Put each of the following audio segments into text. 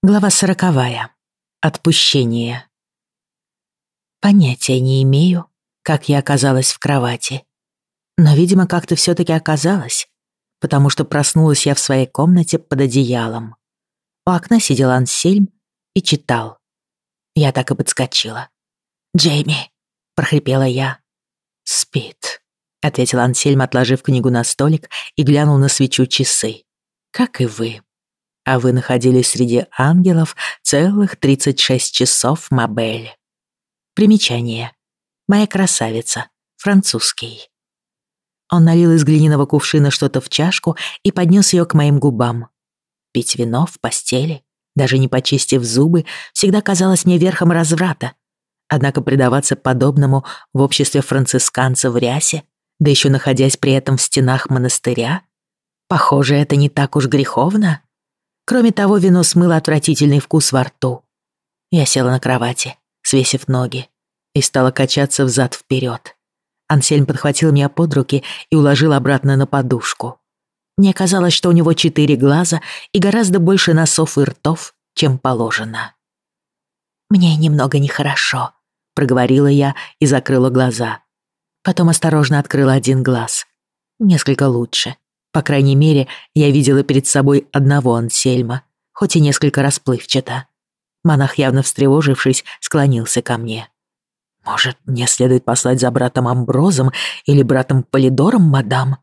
Глава сороковая. Отпущение. Понятия не имею, как я оказалась в кровати. Но, видимо, как-то всё-таки оказалась, потому что проснулась я в своей комнате под одеялом. У окна сидел Ансельм и читал. Я так и подскочила. «Джейми!» — прохрипела я. «Спит», — ответил Ансельм, отложив книгу на столик и глянул на свечу часы. «Как и вы» а вы находились среди ангелов целых 36 часов, Мабель. Примечание. Моя красавица. Французский. Он налил из глиняного кувшина что-то в чашку и поднес ее к моим губам. Пить вино в постели, даже не почистив зубы, всегда казалось мне верхом разврата. Однако предаваться подобному в обществе францисканца в рясе, да еще находясь при этом в стенах монастыря, похоже, это не так уж греховно. Кроме того, вино смыло отвратительный вкус во рту. Я села на кровати, свесив ноги, и стала качаться взад-вперед. Ансельм подхватил меня под руки и уложил обратно на подушку. Мне казалось, что у него четыре глаза и гораздо больше носов и ртов, чем положено. «Мне немного нехорошо», — проговорила я и закрыла глаза. Потом осторожно открыла один глаз. Несколько лучше. По крайней мере, я видела перед собой одного Ансельма, хоть и несколько расплывчато. Монах, явно встревожившись, склонился ко мне. «Может, мне следует послать за братом Амброзом или братом Полидором, мадам?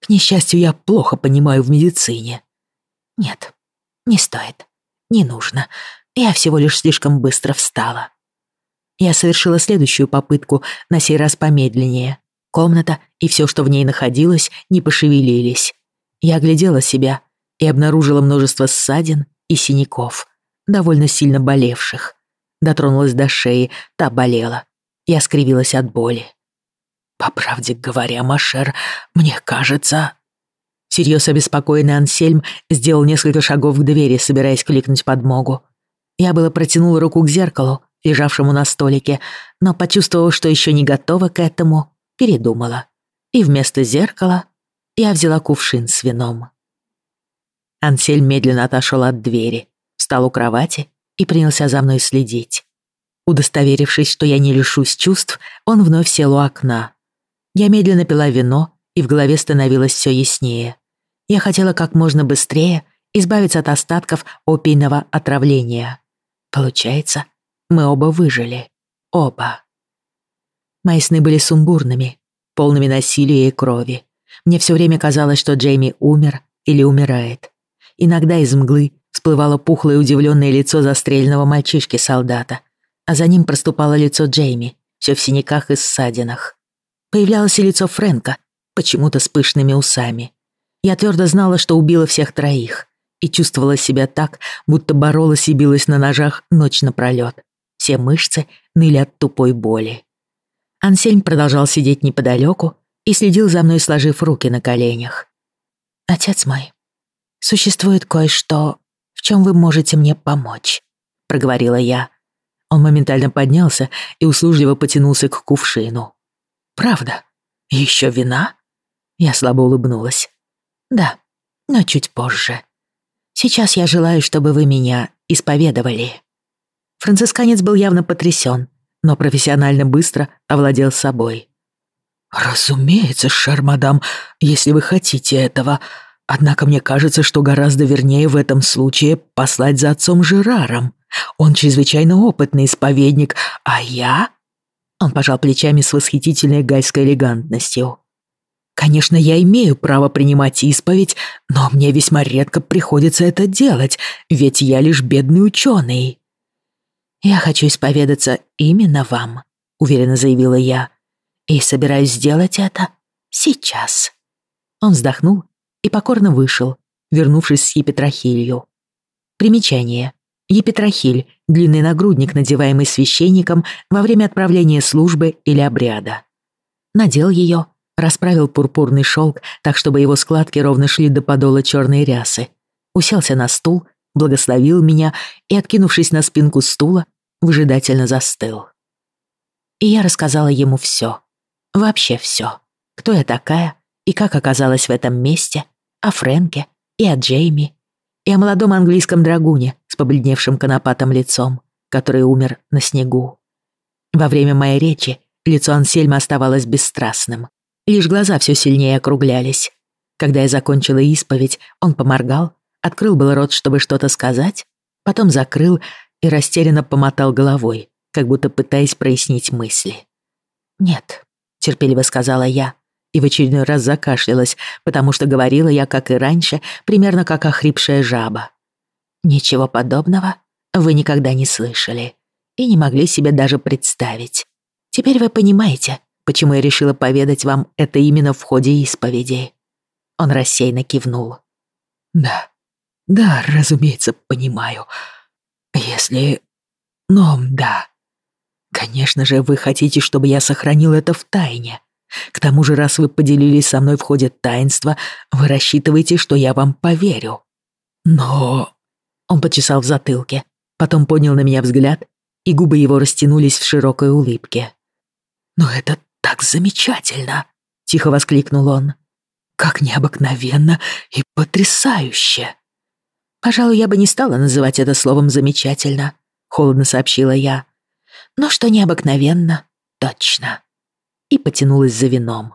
К несчастью, я плохо понимаю в медицине». «Нет, не стоит. Не нужно. Я всего лишь слишком быстро встала». Я совершила следующую попытку, на сей раз помедленнее. Комната и все, что в ней находилось, не пошевелились. Я оглядела себя и обнаружила множество ссадин и синяков, довольно сильно болевших. Дотронулась до шеи, та болела. Я скривилась от боли. «По правде говоря, Машер, мне кажется...» Серьез обеспокоенный Ансельм сделал несколько шагов к двери, собираясь кликнуть подмогу. Я было протянула руку к зеркалу, лежавшему на столике, но почувствовав, что еще не готова к этому, передумала. И вместо зеркала я взяла кувшин с вином. Ансель медленно отошел от двери, встал у кровати и принялся за мной следить. Удостоверившись, что я не лишусь чувств, он вновь сел у окна. Я медленно пила вино, и в голове становилось все яснее. Я хотела как можно быстрее избавиться от остатков опийного отравления. Получается, мы оба выжили. Оба. Мои сны были сумбурными, полными насилия и крови. Мне все время казалось, что Джейми умер или умирает. Иногда из мглы всплывало пухлое удивленное лицо застреленного мальчишки-солдата, а за ним проступало лицо Джейми, все в синяках и ссадинах. Появлялось и лицо Фрэнка, почему-то с пышными усами. Я твердо знала, что убила всех троих, и чувствовала себя так, будто боролась и билась на ножах ночь напролёт. Все мышцы ныли от тупой боли. Ансельм продолжал сидеть неподалеку и следил за мной, сложив руки на коленях. «Отец мой, существует кое-что, в чем вы можете мне помочь», — проговорила я. Он моментально поднялся и услужливо потянулся к кувшину. «Правда? Еще вина?» Я слабо улыбнулась. «Да, но чуть позже. Сейчас я желаю, чтобы вы меня исповедовали». Францисканец был явно потрясен, но профессионально быстро овладел собой. «Разумеется, шармадам, если вы хотите этого. Однако мне кажется, что гораздо вернее в этом случае послать за отцом Жераром. Он чрезвычайно опытный исповедник, а я...» Он пожал плечами с восхитительной гальской элегантностью. «Конечно, я имею право принимать исповедь, но мне весьма редко приходится это делать, ведь я лишь бедный ученый». «Я хочу исповедаться именно вам», — уверенно заявила я. «И собираюсь сделать это сейчас». Он вздохнул и покорно вышел, вернувшись с епитрахилью. Примечание. Епитрахиль — длинный нагрудник, надеваемый священником во время отправления службы или обряда. Надел ее, расправил пурпурный шелк так, чтобы его складки ровно шли до подола черной рясы, уселся на стул благословил меня и, откинувшись на спинку стула, выжидательно застыл. И я рассказала ему все, вообще все, кто я такая и как оказалась в этом месте, о Фрэнке и о Джейми, и о молодом английском драгуне с побледневшим конопатым лицом, который умер на снегу. Во время моей речи лицо Ансельма оставалось бесстрастным. Лишь глаза все сильнее округлялись. Когда я закончила исповедь, он поморгал, открыл был рот, чтобы что-то сказать, потом закрыл и растерянно помотал головой, как будто пытаясь прояснить мысли. «Нет», — терпеливо сказала я, и в очередной раз закашлялась, потому что говорила я, как и раньше, примерно как охрипшая жаба. «Ничего подобного вы никогда не слышали и не могли себе даже представить. Теперь вы понимаете, почему я решила поведать вам это именно в ходе исповеди». Он рассеянно кивнул. «Да, да, разумеется, понимаю. Если... Но да. Конечно же, вы хотите, чтобы я сохранил это в тайне. К тому же, раз вы поделились со мной в ходе таинства, вы рассчитываете, что я вам поверю. Но...» Он почесал в затылке, потом поднял на меня взгляд, и губы его растянулись в широкой улыбке. «Но это так замечательно!» — тихо воскликнул он. «Как необыкновенно и потрясающе!» «Пожалуй, я бы не стала называть это словом «замечательно», — холодно сообщила я. «Но что необыкновенно, точно». И потянулась за вином.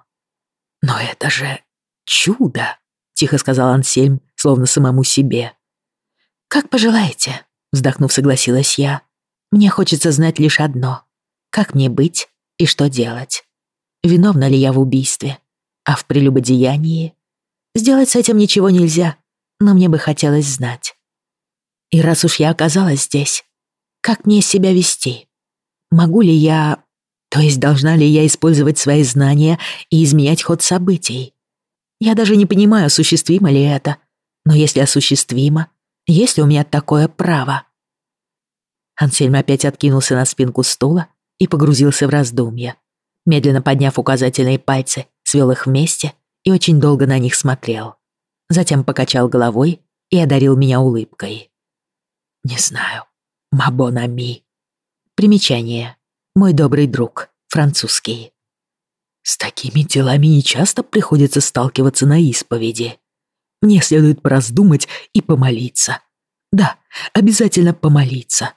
«Но это же чудо!» — тихо сказал Ансельм, словно самому себе. «Как пожелаете», — вздохнув, согласилась я. «Мне хочется знать лишь одно. Как мне быть и что делать? Виновна ли я в убийстве? А в прелюбодеянии? Сделать с этим ничего нельзя, но мне бы хотелось знать. И раз уж я оказалась здесь, как мне себя вести? Могу ли я... То есть должна ли я использовать свои знания и изменять ход событий? Я даже не понимаю, осуществимо ли это. Но если осуществимо, есть ли у меня такое право? Ансельм опять откинулся на спинку стула и погрузился в раздумья. Медленно подняв указательные пальцы, свел их вместе и очень долго на них смотрел затем покачал головой и одарил меня улыбкой. «Не знаю. Мабонами». Примечание. Мой добрый друг, французский. «С такими делами нечасто приходится сталкиваться на исповеди. Мне следует пораздумать и помолиться. Да, обязательно помолиться.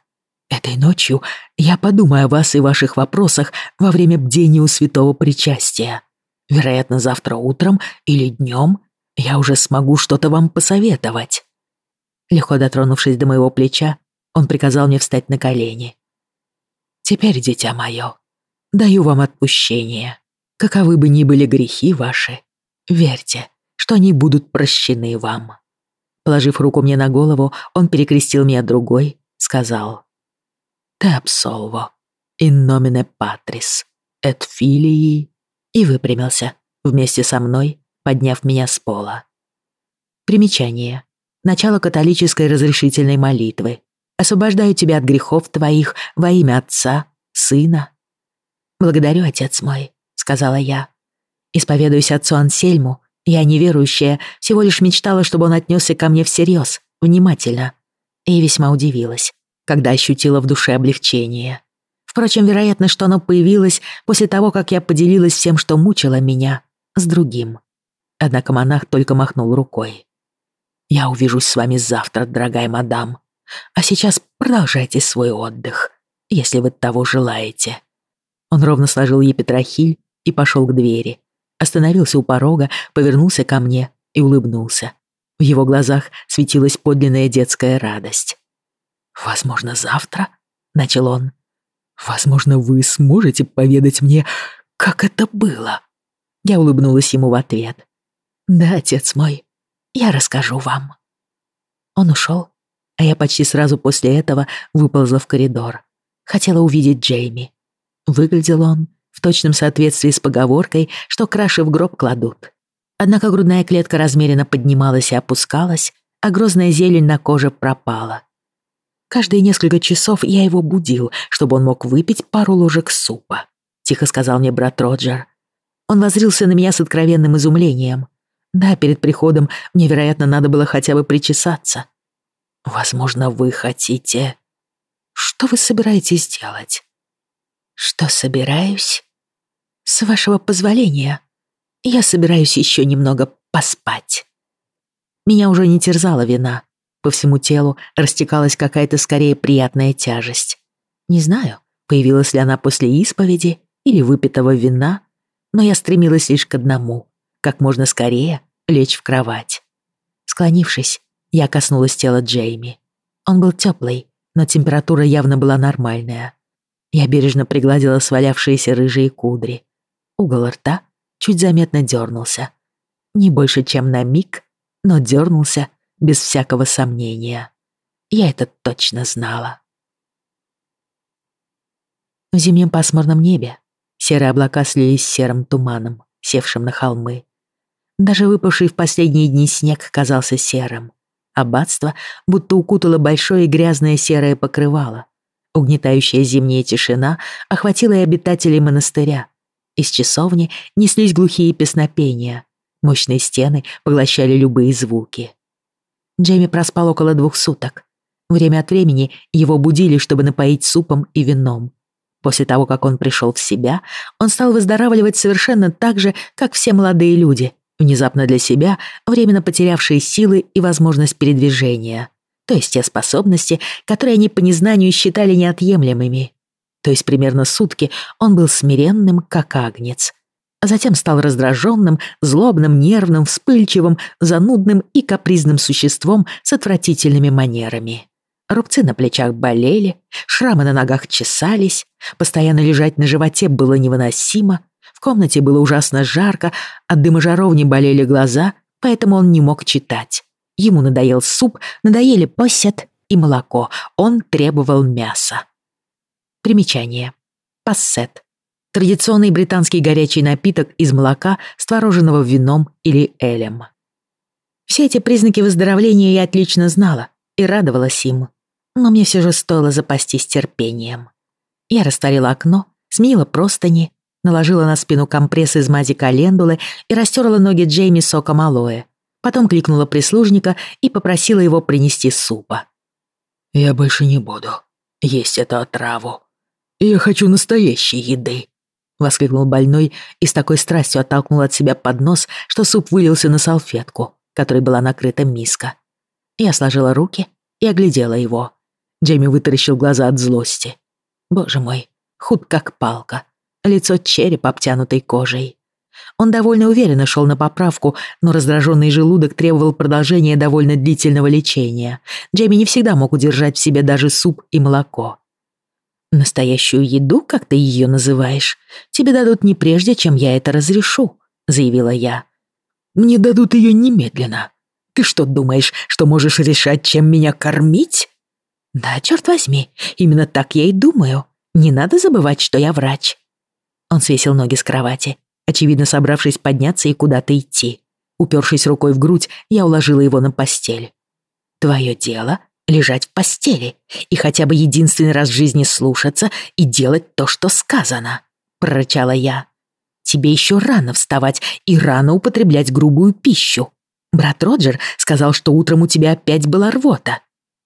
Этой ночью я подумаю о вас и ваших вопросах во время бдения у святого причастия. Вероятно, завтра утром или днем я уже смогу что-то вам посоветовать». Легко дотронувшись до моего плеча, он приказал мне встать на колени. «Теперь, дитя мое, даю вам отпущение. Каковы бы ни были грехи ваши, верьте, что они будут прощены вам». Положив руку мне на голову, он перекрестил меня другой, сказал. «Те абсолво, in nomine patris, et filii», и выпрямился вместе со мной, подняв меня с пола. Примечание. Начало католической разрешительной молитвы. «Освобождаю тебя от грехов твоих во имя Отца, Сына». «Благодарю, Отец мой», — сказала я. «Исповедуюсь отцу Ансельму, я неверующая, всего лишь мечтала, чтобы он отнесся ко мне всерьез, внимательно. И весьма удивилась, когда ощутила в душе облегчение. Впрочем, вероятно, что оно появилось после того, как я поделилась всем, что мучило меня, с другим. Однако монах только махнул рукой. «Я увижусь с вами завтра, дорогая мадам. А сейчас продолжайте свой отдых, если вы того желаете». Он ровно сложил епитрахиль и пошел к двери. Остановился у порога, повернулся ко мне и улыбнулся. В его глазах светилась подлинная детская радость. «Возможно, завтра?» — начал он. «Возможно, вы сможете поведать мне, как это было?» Я улыбнулась ему в ответ. «Да, отец мой, я расскажу вам». Он ушел, а я почти сразу после этого выползла в коридор. Хотела увидеть Джейми. Выглядел он в точном соответствии с поговоркой, что краши в гроб кладут. Однако грудная клетка размеренно поднималась и опускалась, а грозная зелень на коже пропала. Каждые несколько часов я его будил, чтобы он мог выпить пару ложек супа. Тихо сказал мне брат Роджер. Он возрился на меня с откровенным изумлением. Да, перед приходом мне, вероятно, надо было хотя бы причесаться. Возможно, вы хотите... Что вы собираетесь делать? Что собираюсь? С вашего позволения, я собираюсь еще немного поспать. Меня уже не терзала вина. По всему телу растекалась какая-то скорее приятная тяжесть. Не знаю, появилась ли она после исповеди или выпитого вина, но я стремилась лишь к одному — как можно скорее лечь в кровать. Склонившись, я коснулась тела Джейми. Он был теплый, но температура явно была нормальная. Я бережно пригладила свалявшиеся рыжие кудри. Угол рта чуть заметно дернулся. Не больше, чем на миг, но дернулся без всякого сомнения. Я это точно знала. В зимнем пасмурном небе серые облака слились с серым туманом, севшим на холмы. Даже выпавший в последние дни снег казался серым. Аббатство будто укутало большое грязное серое покрывало. Угнетающая зимняя тишина охватила и обитателей монастыря. Из часовни неслись глухие песнопения. Мощные стены поглощали любые звуки. Джейми проспал около двух суток. Время от времени его будили, чтобы напоить супом и вином. После того, как он пришел в себя, он стал выздоравливать совершенно так же, как все молодые люди, внезапно для себя, временно потерявшие силы и возможность передвижения. То есть те способности, которые они по незнанию считали неотъемлемыми. То есть примерно сутки он был смиренным, как агнец, а затем стал раздраженным, злобным, нервным, вспыльчивым, занудным и капризным существом с отвратительными манерами. Рубцы на плечах болели, шрамы на ногах чесались, постоянно лежать на животе было невыносимо, в комнате было ужасно жарко, от дыма жаровни болели глаза, поэтому он не мог читать. Ему надоел суп, надоели посет и молоко, он требовал мяса. Примечание. Пассет Традиционный британский горячий напиток из молока с твороженного вином или элем. Все эти признаки выздоровления я отлично знала и радовалась им, но мне все же стоило запастись терпением. Я растворила окно, сменила простыни, наложила на спину компресс из мази календулы и растерла ноги Джейми соком алоэ. Потом кликнула прислужника и попросила его принести супа. «Я больше не буду есть эту отраву. Я хочу настоящей еды», — воскликнул больной и с такой страстью оттолкнул от себя поднос, что суп вылился на салфетку, которой была накрыта миска. Я сложила руки и оглядела его. Джейми вытаращил глаза от злости. Боже мой, худ как палка, лицо череп, обтянутой кожей. Он довольно уверенно шел на поправку, но раздраженный желудок требовал продолжения довольно длительного лечения. Джейми не всегда мог удержать в себе даже суп и молоко. «Настоящую еду, как ты ее называешь, тебе дадут не прежде, чем я это разрешу», — заявила я. «Мне дадут ее немедленно. Ты что, думаешь, что можешь решать, чем меня кормить?» «Да, черт возьми, именно так я и думаю. Не надо забывать, что я врач». Он свесил ноги с кровати, очевидно собравшись подняться и куда-то идти. Упершись рукой в грудь, я уложила его на постель. «Твое дело лежать в постели и хотя бы единственный раз в жизни слушаться и делать то, что сказано», — прорычала я. «Тебе еще рано вставать и рано употреблять грубую пищу. Брат Роджер сказал, что утром у тебя опять была рвота.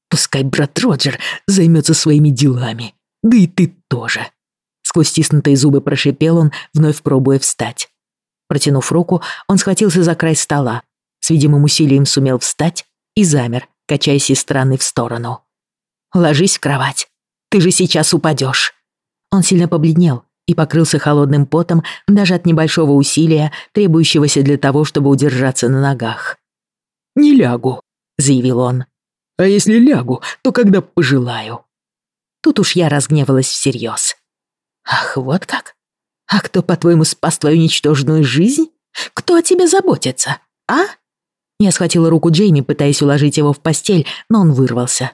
Пускай брат Роджер займется своими делами, да и ты тоже». Сквозь стиснутые зубы прошипел он, вновь пробуя встать. Протянув руку, он схватился за край стола, с видимым усилием сумел встать и замер, качаясь из стороны в сторону. «Ложись в кровать. Ты же сейчас упадешь». Он сильно побледнел и покрылся холодным потом даже от небольшого усилия, требующегося для того, чтобы удержаться на ногах. «Не лягу», — заявил он. «А если лягу, то когда пожелаю». Тут уж я разгневалась всерьез. «Ах, вот как? А кто, по-твоему, спас твою ничтожную жизнь? Кто о тебе заботится, а?» Я схватила руку Джейми, пытаясь уложить его в постель, но он вырвался.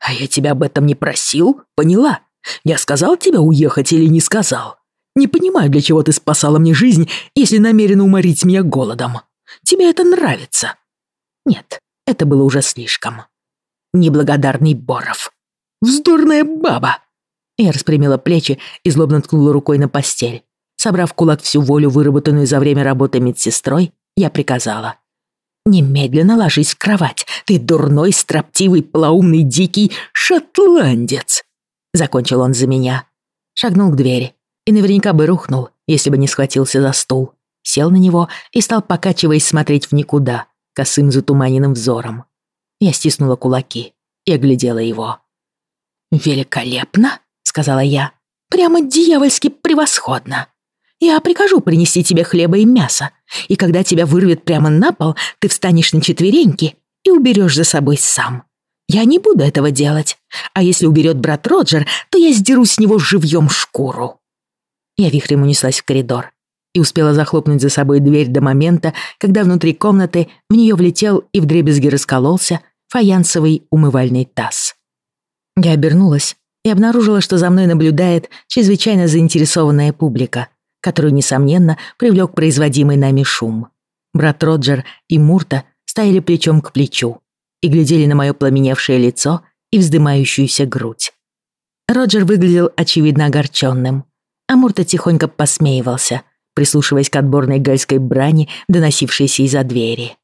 «А я тебя об этом не просил, поняла? Я сказал тебе уехать или не сказал? Не понимаю, для чего ты спасала мне жизнь, если намерена уморить меня голодом. Тебе это нравится?» Нет, это было уже слишком. Неблагодарный Боров. Вздорная баба. Я распрямила плечи и злобно ткнула рукой на постель. Собрав кулак всю волю, выработанную за время работы медсестрой, я приказала. «Немедленно ложись в кровать, ты дурной, строптивый, полоумный, дикий шотландец!» Закончил он за меня. Шагнул к двери и наверняка бы рухнул, если бы не схватился за стул. Сел на него и стал, покачиваясь, смотреть в никуда, косым затуманенным взором. Я стиснула кулаки и оглядела его. «Великолепно!» — сказала я. «Прямо дьявольски превосходно! Я прикажу принести тебе хлеба и мясо, и когда тебя вырвет прямо на пол, ты встанешь на четвереньки и уберешь за собой сам. Я не буду этого делать, а если уберет брат Роджер, то я сдеру с него живьем шкуру». Я вихрем унеслась в коридор и успела захлопнуть за собой дверь до момента, когда внутри комнаты в нее влетел и вдребезги раскололся фаянсовый умывальный таз. Я обернулась и обнаружила, что за мной наблюдает чрезвычайно заинтересованная публика, которую, несомненно, привлек производимый нами шум. Брат Роджер и Мурта стояли плечом к плечу и глядели на мое пламеневшее лицо и вздымающуюся грудь. Роджер выглядел очевидно огорченным, а Мурта тихонько посмеивался, прислушиваясь к отборной гальской брани, доносившейся из-за двери.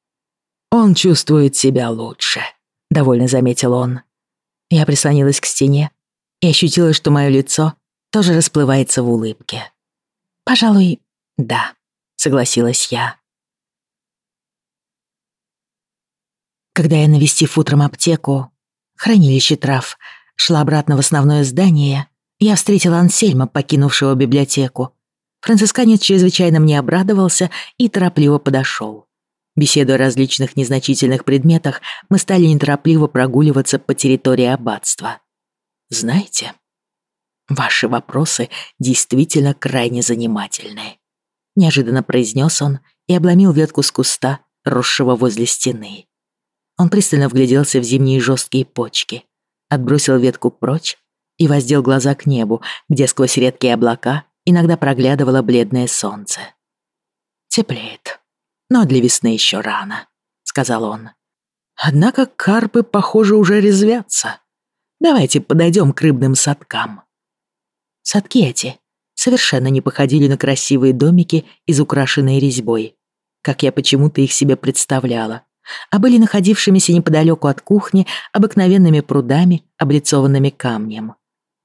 «Он чувствует себя лучше», — довольно заметил он. Я прислонилась к стене и ощутила, что мое лицо тоже расплывается в улыбке. «Пожалуй, да», — согласилась я. Когда я, навестив утром аптеку, хранилище трав, шла обратно в основное здание, я встретила Ансельма, покинувшего библиотеку. Францисканец чрезвычайно мне обрадовался и торопливо подошел. Беседуя о различных незначительных предметах, мы стали неторопливо прогуливаться по территории аббатства. «Знаете, ваши вопросы действительно крайне занимательны», — неожиданно произнес он и обломил ветку с куста, росшего возле стены. Он пристально вгляделся в зимние жесткие почки, отбросил ветку прочь и воздел глаза к небу, где сквозь редкие облака иногда проглядывало бледное солнце. «Теплеет», но для весны еще рано», — сказал он. «Однако карпы, похоже, уже резвятся. Давайте подойдем к рыбным садкам». Садки эти совершенно не походили на красивые домики, изукрашенные резьбой, как я почему-то их себе представляла, а были находившимися неподалеку от кухни обыкновенными прудами, облицованными камнем.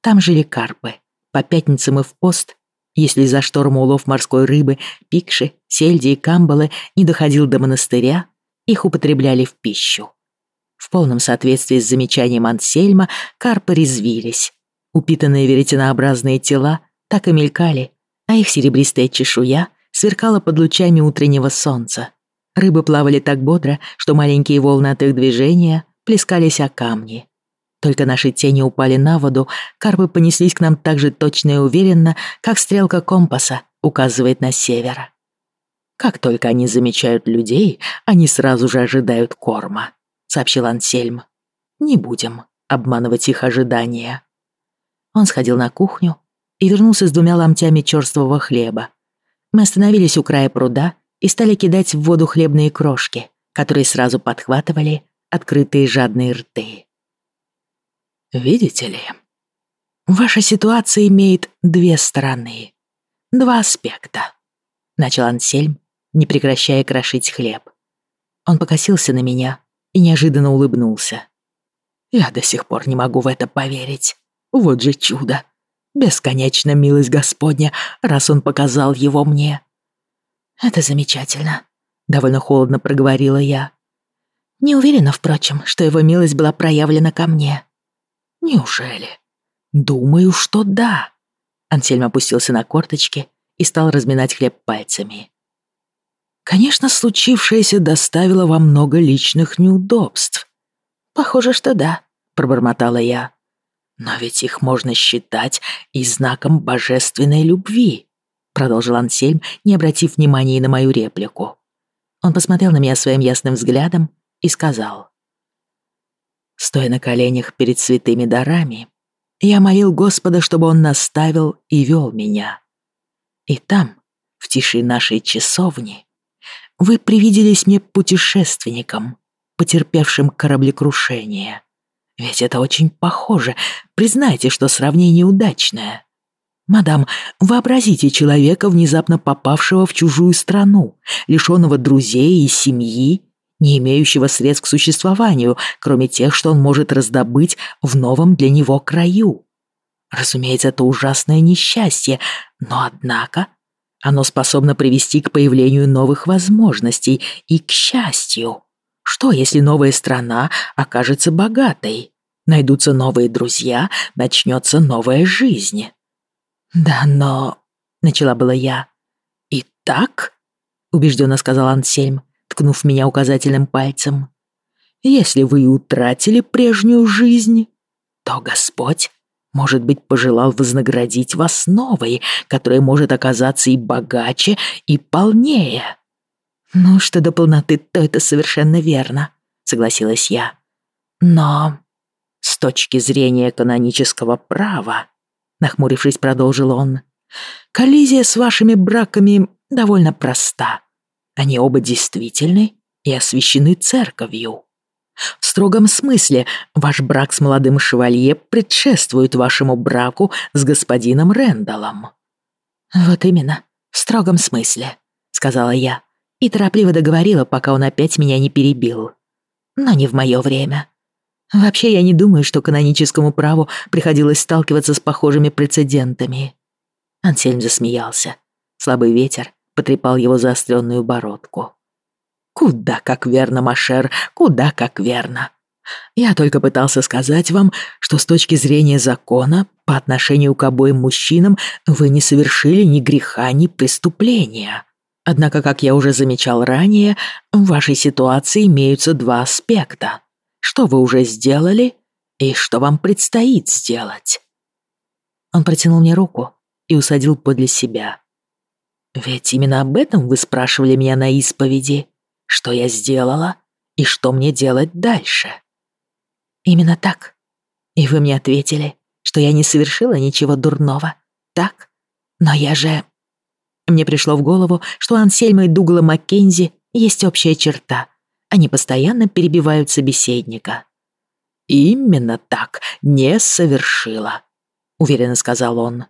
Там жили карпы. По пятницам и в пост если из-за шторма улов морской рыбы, пикши, сельди и камбалы не доходил до монастыря, их употребляли в пищу. В полном соответствии с замечанием Ансельма карпы резвились. Упитанные веретенообразные тела так и мелькали, а их серебристая чешуя сверкала под лучами утреннего солнца. Рыбы плавали так бодро, что маленькие волны от их движения плескались о камни. Только наши тени упали на воду, карпы понеслись к нам так же точно и уверенно, как стрелка компаса указывает на север. Как только они замечают людей, они сразу же ожидают корма, сообщил Ансельм. Не будем обманывать их ожидания. Он сходил на кухню и вернулся с двумя ломтями черствого хлеба. Мы остановились у края пруда и стали кидать в воду хлебные крошки, которые сразу подхватывали открытые жадные рты. Видите ли, ваша ситуация имеет две стороны, два аспекта. Начал Ансельм, не прекращая крошить хлеб. Он покосился на меня и неожиданно улыбнулся. Я до сих пор не могу в это поверить. Вот же чудо. Бесконечно милость Господня, раз он показал его мне. Это замечательно, довольно холодно проговорила я. Не уверена, впрочем, что его милость была проявлена ко мне. Неужели? Думаю, что да. Ансельм опустился на корточки и стал разминать хлеб пальцами. Конечно, случившееся доставило вам много личных неудобств. Похоже, что да, пробормотала я. Но ведь их можно считать и знаком божественной любви, продолжил Ансельм, не обратив внимания на мою реплику. Он посмотрел на меня своим ясным взглядом и сказал. Стоя на коленях перед святыми дарами, я молил Господа, чтобы Он наставил и вел меня. И там, в тиши нашей часовни, вы привиделись мне путешественником, потерпевшим кораблекрушение. Ведь это очень похоже. Признайте, что сравнение удачное. Мадам, вообразите человека, внезапно попавшего в чужую страну, лишенного друзей и семьи, не имеющего средств к существованию, кроме тех, что он может раздобыть в новом для него краю. Разумеется, это ужасное несчастье, но однако оно способно привести к появлению новых возможностей и к счастью. Что, если новая страна окажется богатой? Найдутся новые друзья, начнется новая жизнь. Да, но... Начала была я. И так? Убежденно сказал Ансельм, ткнув меня указательным пальцем. Если вы утратили прежнюю жизнь, то Господь, может быть, пожелал вознаградить вас новой, которая может оказаться и богаче, и полнее. «Ну, что до полноты, то это совершенно верно», — согласилась я. «Но с точки зрения канонического права», — нахмурившись, продолжил он, «коллизия с вашими браками довольно проста. Они оба действительны и освящены церковью. В строгом смысле ваш брак с молодым шевалье предшествует вашему браку с господином Рэндаллом». «Вот именно, в строгом смысле», — сказала я и торопливо договорила, пока он опять меня не перебил. Но не в мое время. Вообще, я не думаю, что каноническому праву приходилось сталкиваться с похожими прецедентами. Ансельм засмеялся. Слабый ветер потрепал его заостренную бородку. «Куда как верно, Машер, куда как верно. Я только пытался сказать вам, что с точки зрения закона, по отношению к обоим мужчинам, вы не совершили ни греха, ни преступления. Однако, как я уже замечал ранее, в вашей ситуации имеются два аспекта. Что вы уже сделали и что вам предстоит сделать. Он протянул мне руку и усадил подле себя. Ведь именно об этом вы спрашивали меня на исповеди. Что я сделала и что мне делать дальше? Именно так. И вы мне ответили, что я не совершила ничего дурного, так? Но я же мне пришло в голову, что у Ансельма и Дугла Маккензи есть общая черта. Они постоянно перебивают собеседника. «Именно так, не совершила», — уверенно сказал он.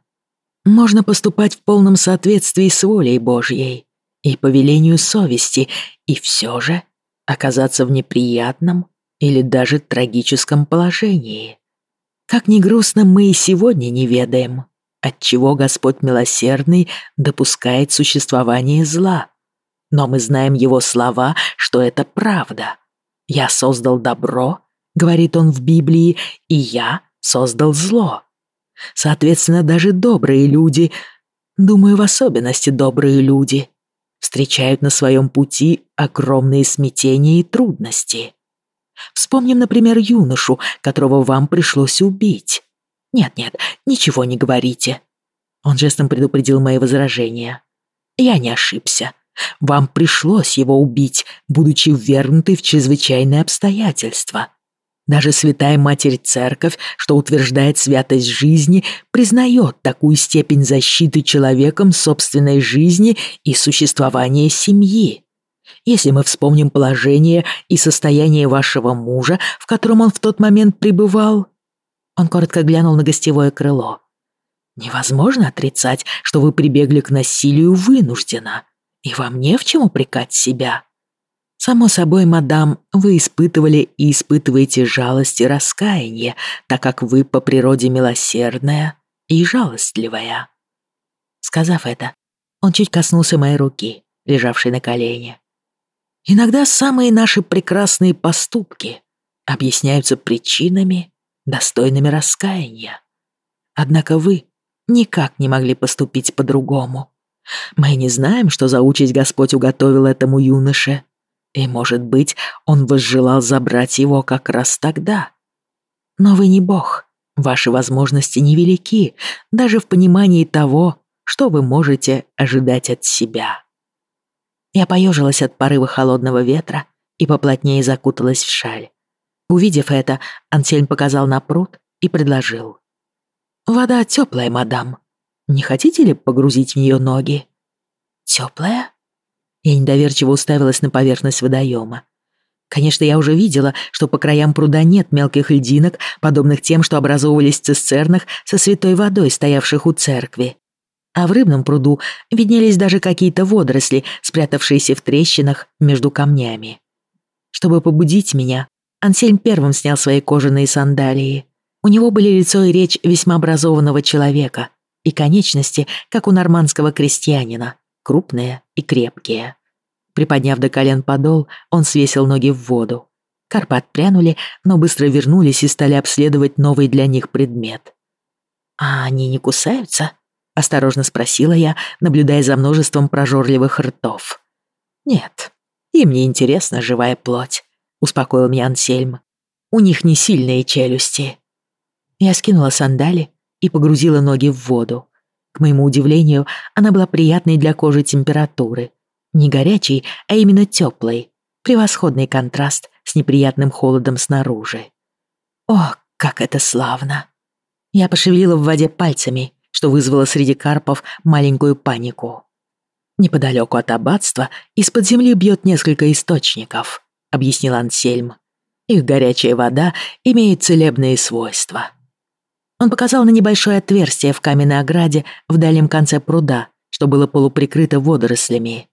«Можно поступать в полном соответствии с волей Божьей и по велению совести, и все же оказаться в неприятном или даже трагическом положении. Как ни грустно, мы и сегодня не ведаем, отчего Господь милосердный допускает существование зла. Но мы знаем его слова, что это правда. «Я создал добро», — говорит он в Библии, «и я создал зло». Соответственно, даже добрые люди, думаю, в особенности добрые люди, встречают на своем пути огромные смятения и трудности. Вспомним, например, юношу, которого вам пришлось убить. «Нет-нет, ничего не говорите». Он жестом предупредил мои возражения. «Я не ошибся. Вам пришлось его убить, будучи ввергнуты в чрезвычайные обстоятельства. Даже Святая Матерь Церковь, что утверждает святость жизни, признает такую степень защиты человеком собственной жизни и существования семьи. Если мы вспомним положение и состояние вашего мужа, в котором он в тот момент пребывал, он коротко глянул на гостевое крыло. «Невозможно отрицать, что вы прибегли к насилию вынужденно, и вам не в чем упрекать себя. Само собой, мадам, вы испытывали и испытываете жалость и раскаяние, так как вы по природе милосердная и жалостливая». Сказав это, он чуть коснулся моей руки, лежавшей на колене. Иногда самые наши прекрасные поступки объясняются причинами, достойными раскаяния. Однако вы никак не могли поступить по-другому. Мы не знаем, что за участь Господь уготовил этому юноше, и, может быть, он возжелал забрать его как раз тогда. Но вы не Бог, ваши возможности невелики, даже в понимании того, что вы можете ожидать от себя. Я поежилась от порыва холодного ветра и поплотнее закуталась в шаль. Увидев это, Ансельм показал на пруд и предложил. «Вода теплая, мадам. Не хотите ли погрузить в нее ноги?» «Теплая?» Я недоверчиво уставилась на поверхность водоема. Конечно, я уже видела, что по краям пруда нет мелких льдинок, подобных тем, что образовывались в цистернах со святой водой, стоявших у церкви. А в рыбном пруду виднелись даже какие-то водоросли, спрятавшиеся в трещинах между камнями. Чтобы побудить меня, Ансельм первым снял свои кожаные сандалии. У него были лицо и речь весьма образованного человека и конечности, как у нормандского крестьянина, крупные и крепкие. Приподняв до колен подол, он свесил ноги в воду. Карпы отпрянули, но быстро вернулись и стали обследовать новый для них предмет. «А они не кусаются?» — осторожно спросила я, наблюдая за множеством прожорливых ртов. «Нет, им не интересна живая плоть», — успокоил меня Ансельм. «У них не сильные челюсти». Я скинула сандали и погрузила ноги в воду. К моему удивлению, она была приятной для кожи температуры. Не горячей, а именно теплой. Превосходный контраст с неприятным холодом снаружи. О, как это славно! Я пошевелила в воде пальцами, что вызвало среди карпов маленькую панику. Неподалеку от аббатства из-под земли бьет несколько источников, объяснил Ансельм. Их горячая вода имеет целебные свойства. Он показал на небольшое отверстие в каменной ограде в дальнем конце пруда, что было полуприкрыто водорослями.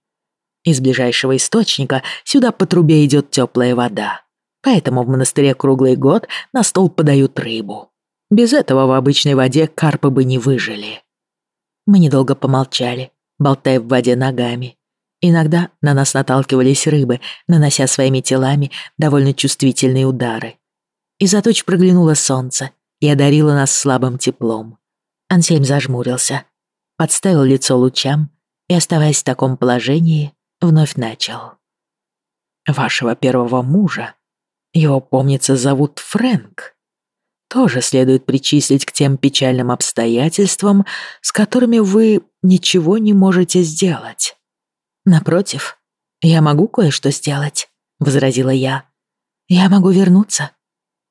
Из ближайшего источника сюда по трубе идет теплая вода. Поэтому в монастыре круглый год на стол подают рыбу. Без этого в обычной воде карпы бы не выжили. Мы недолго помолчали, болтая в воде ногами. Иногда на нас наталкивались рыбы, нанося своими телами довольно чувствительные удары. Из-за туч проглянуло солнце и одарило нас слабым теплом. Ансельм зажмурился, подставил лицо лучам и, оставаясь в таком положении, вновь начал. «Вашего первого мужа, его, помнится, зовут Фрэнк, тоже следует причислить к тем печальным обстоятельствам, с которыми вы ничего не можете сделать. Напротив, я могу кое-что сделать, возразила я. Я могу вернуться.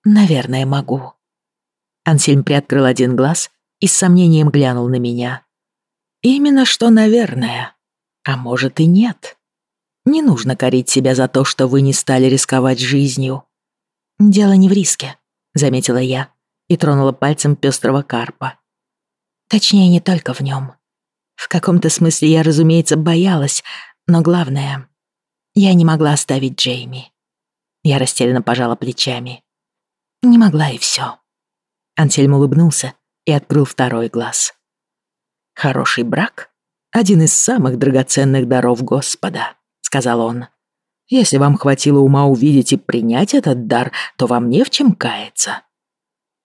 Наверное, могу. Ансельм приоткрыл один глаз и с сомнением глянул на меня. Именно что, наверное. А может и нет. Не нужно корить себя за то, что вы не стали рисковать жизнью. Дело не в риске, заметила я и тронула пальцем пестрого карпа. Точнее, не только в нем. В каком-то смысле я, разумеется, боялась, но главное, я не могла оставить Джейми. Я растерянно пожала плечами. Не могла и все. Ансельм улыбнулся и открыл второй глаз. «Хороший брак — один из самых драгоценных даров Господа», — сказал он. «Если вам хватило ума увидеть и принять этот дар, то вам не в чем каяться.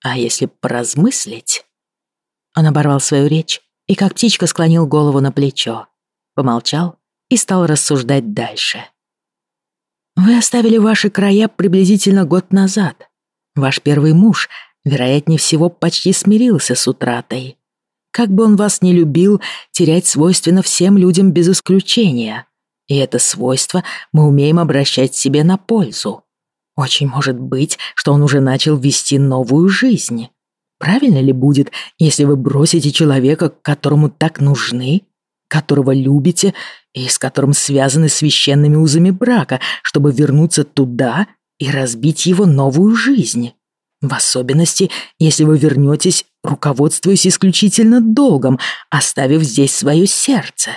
А если поразмыслить...» Он оборвал свою речь и как птичка склонил голову на плечо, помолчал и стал рассуждать дальше. «Вы оставили ваши края приблизительно год назад. Ваш первый муж, вероятнее всего, почти смирился с утратой. Как бы он вас не любил, терять свойственно всем людям без исключения. И это свойство мы умеем обращать себе на пользу. Очень может быть, что он уже начал вести новую жизнь. Правильно ли будет, если вы бросите человека, которому так нужны, которого любите и с которым связаны священными узами брака, чтобы вернуться туда и разбить его новую жизнь? В особенности, если вы вернетесь, руководствуясь исключительно долгом, оставив здесь свое сердце.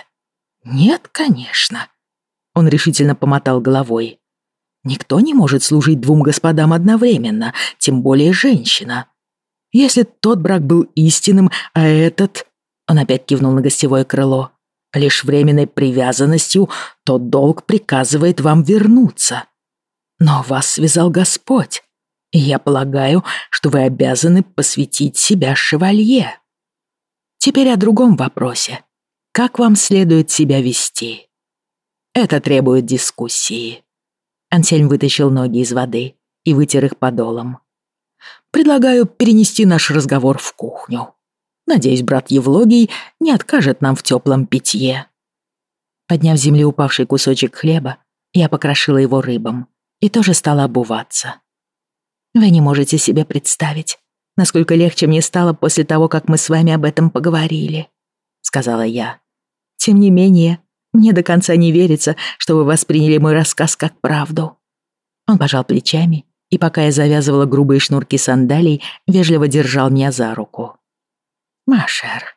Нет, конечно. Он решительно помотал головой. Никто не может служить двум господам одновременно, тем более женщина. Если тот брак был истинным, а этот... Он опять кивнул на гостевое крыло. Лишь временной привязанностью, то долг приказывает вам вернуться. Но вас связал Господь, я полагаю, что вы обязаны посвятить себя шевалье. Теперь о другом вопросе. Как вам следует себя вести? Это требует дискуссии. Ансельм вытащил ноги из воды и вытер их подолом. «Предлагаю перенести наш разговор в кухню. Надеюсь, брат Евлогий не откажет нам в теплом питье». Подняв с земли упавший кусочек хлеба, я покрошила его рыбом и тоже стала обуваться. Вы не можете себе представить, насколько легче мне стало после того, как мы с вами об этом поговорили», — сказала я. «Тем не менее, мне до конца не верится, что вы восприняли мой рассказ как правду». Он пожал плечами, и пока я завязывала грубые шнурки сандалий, вежливо держал меня за руку. «Машер,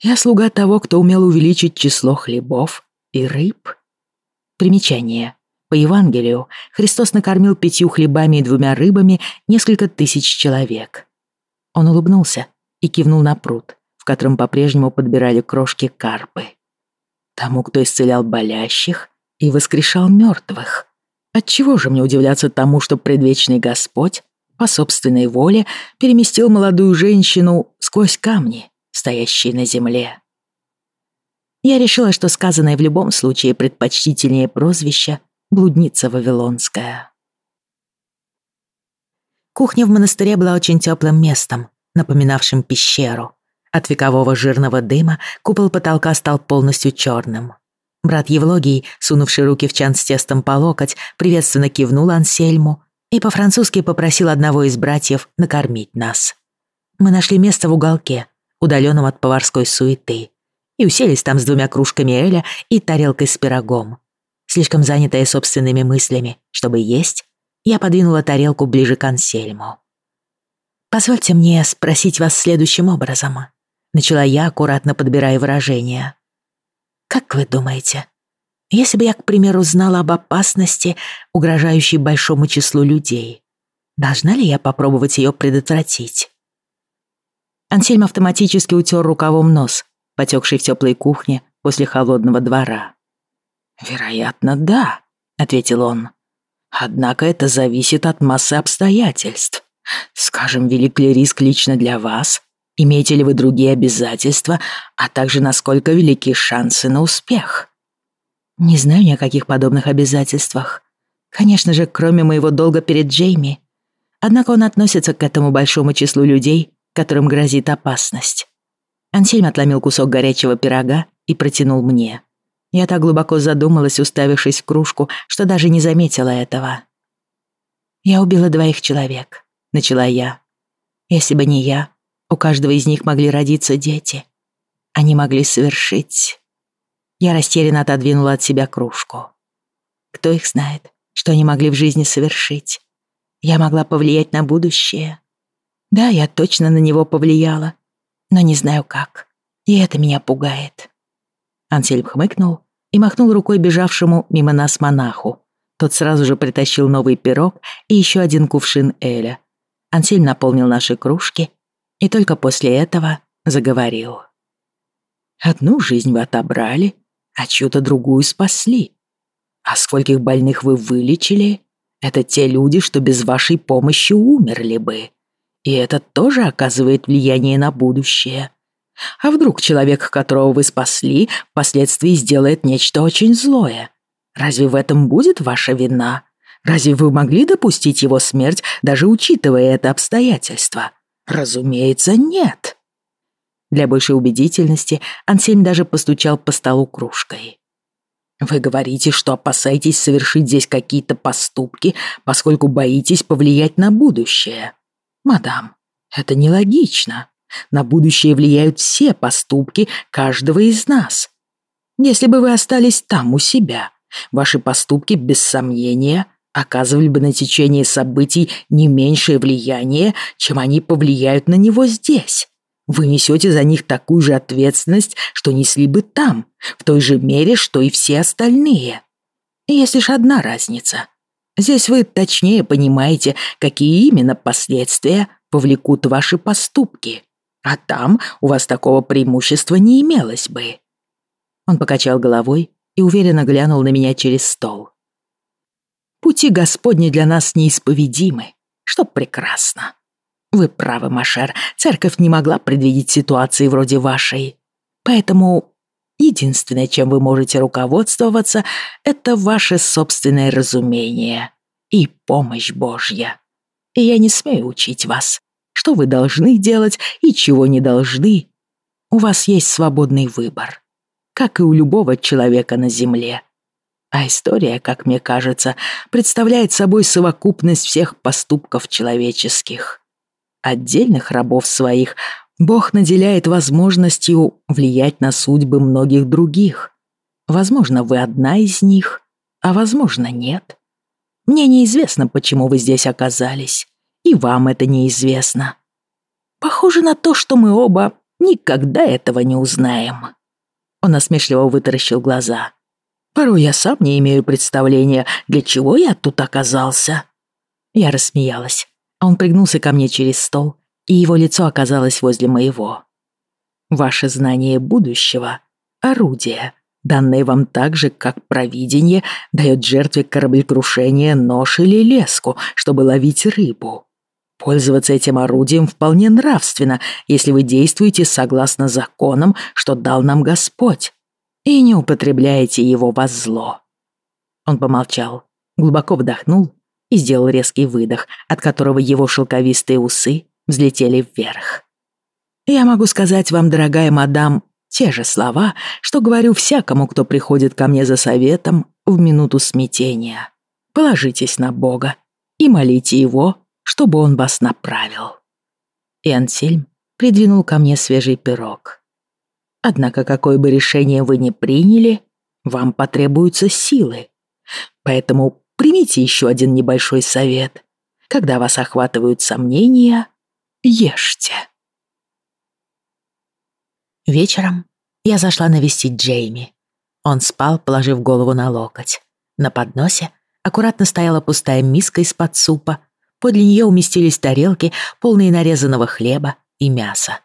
я слуга того, кто умел увеличить число хлебов и рыб». Примечание. По Евангелию Христос накормил пятью хлебами и двумя рыбами несколько тысяч человек. Он улыбнулся и кивнул на пруд, в котором по-прежнему подбирали крошки карпы. Тому, кто исцелял болящих и воскрешал мертвых. Отчего же мне удивляться тому, что предвечный Господь по собственной воле переместил молодую женщину сквозь камни, стоящие на земле? Я решила, что сказанное в любом случае предпочтительнее прозвища «блудница Вавилонская». Кухня в монастыре была очень теплым местом, напоминавшим пещеру. От векового жирного дыма купол потолка стал полностью черным. Брат Евлогий, сунувший руки в чан с тестом по локоть, приветственно кивнул Ансельму и по-французски попросил одного из братьев накормить нас. Мы нашли место в уголке, удаленном от поварской суеты, и уселись там с двумя кружками эля и тарелкой с пирогом. Слишком занятая собственными мыслями, чтобы есть, я подвинула тарелку ближе к Ансельму. «Позвольте мне спросить вас следующим образом», — начала я, аккуратно подбирая выражения. Как вы думаете, если бы я, к примеру, знала об опасности, угрожающей большому числу людей, должна ли я попробовать ее предотвратить? Ансельм автоматически утер рукавом нос, потекший в теплой кухне после холодного двора. «Вероятно, да», — ответил он. «Однако это зависит от массы обстоятельств. Скажем, велик ли риск лично для вас, Имеете ли вы другие обязательства, а также насколько велики шансы на успех? Не знаю ни о каких подобных обязательствах. Конечно же, кроме моего долга перед Джейми. Однако он относится к этому большому числу людей, которым грозит опасность. Ансельм отломил кусок горячего пирога и протянул мне. Я так глубоко задумалась, уставившись в кружку, что даже не заметила этого. «Я убила двоих человек», — начала я. «Если бы не я, у каждого из них могли родиться дети. Они могли совершить... Я растерянно отодвинула от себя кружку. Кто их знает, что они могли в жизни совершить? Я могла повлиять на будущее. Да, я точно на него повлияла, но не знаю как. И это меня пугает. Ансельм хмыкнул и махнул рукой бежавшему мимо нас монаху. Тот сразу же притащил новый пирог и еще один кувшин Эля. Ансельм наполнил наши кружки и только после этого заговорил. «Одну жизнь вы отобрали, а чью-то другую спасли. А скольких больных вы вылечили, это те люди, что без вашей помощи умерли бы. И это тоже оказывает влияние на будущее. А вдруг человек, которого вы спасли, впоследствии сделает нечто очень злое? Разве в этом будет ваша вина? Разве вы могли допустить его смерть, даже учитывая это обстоятельство? Разумеется, нет. Для большей убедительности Ансельм даже постучал по столу кружкой. Вы говорите, что опасаетесь совершить здесь какие-то поступки, поскольку боитесь повлиять на будущее. Мадам, это нелогично. На будущее влияют все поступки каждого из нас. Если бы вы остались там у себя, ваши поступки, без сомнения, оказывали бы на течение событий не меньшее влияние, чем они повлияют на него здесь. Вы несете за них такую же ответственность, что несли бы там, в той же мере, что и все остальные. Есть лишь одна разница. Здесь вы точнее понимаете, какие именно последствия повлекут ваши поступки. А там у вас такого преимущества не имелось бы. Он покачал головой и уверенно глянул на меня через стол. Пути Господни для нас неисповедимы, что прекрасно. Вы правы, Машер, церковь не могла предвидеть ситуации вроде вашей. Поэтому единственное, чем вы можете руководствоваться, это ваше собственное разумение и помощь Божья. И я не смею учить вас, что вы должны делать и чего не должны. У вас есть свободный выбор, как и у любого человека на земле. А история, как мне кажется, представляет собой совокупность всех поступков человеческих. Отдельных рабов своих Бог наделяет возможностью влиять на судьбы многих других. Возможно, вы одна из них, а возможно, нет. Мне неизвестно, почему вы здесь оказались, и вам это неизвестно. Похоже на то, что мы оба никогда этого не узнаем. Он насмешливо вытаращил глаза. Порой я сам не имею представления, для чего я тут оказался». Я рассмеялась. Он пригнулся ко мне через стол, и его лицо оказалось возле моего. «Ваше знание будущего — орудие, данные вам так же, как провидение дает жертве кораблекрушения нож или леску, чтобы ловить рыбу. Пользоваться этим орудием вполне нравственно, если вы действуете согласно законам, что дал нам Господь, и не употребляете его во зло». Он помолчал, глубоко вдохнул и сделал резкий выдох, от которого его шелковистые усы взлетели вверх. «Я могу сказать вам, дорогая мадам, те же слова, что говорю всякому, кто приходит ко мне за советом в минуту смятения. Положитесь на Бога и молите Его, чтобы Он вас направил». И Ансельм придвинул ко мне свежий пирог. «Однако, какое бы решение вы ни приняли, вам потребуются силы. Поэтому примите еще один небольшой совет. Когда вас охватывают сомнения, ешьте». Вечером я зашла навестить Джейми. Он спал, положив голову на локоть. На подносе аккуратно стояла пустая миска из-под супа. Подле нее уместились тарелки, полные нарезанного хлеба и мяса.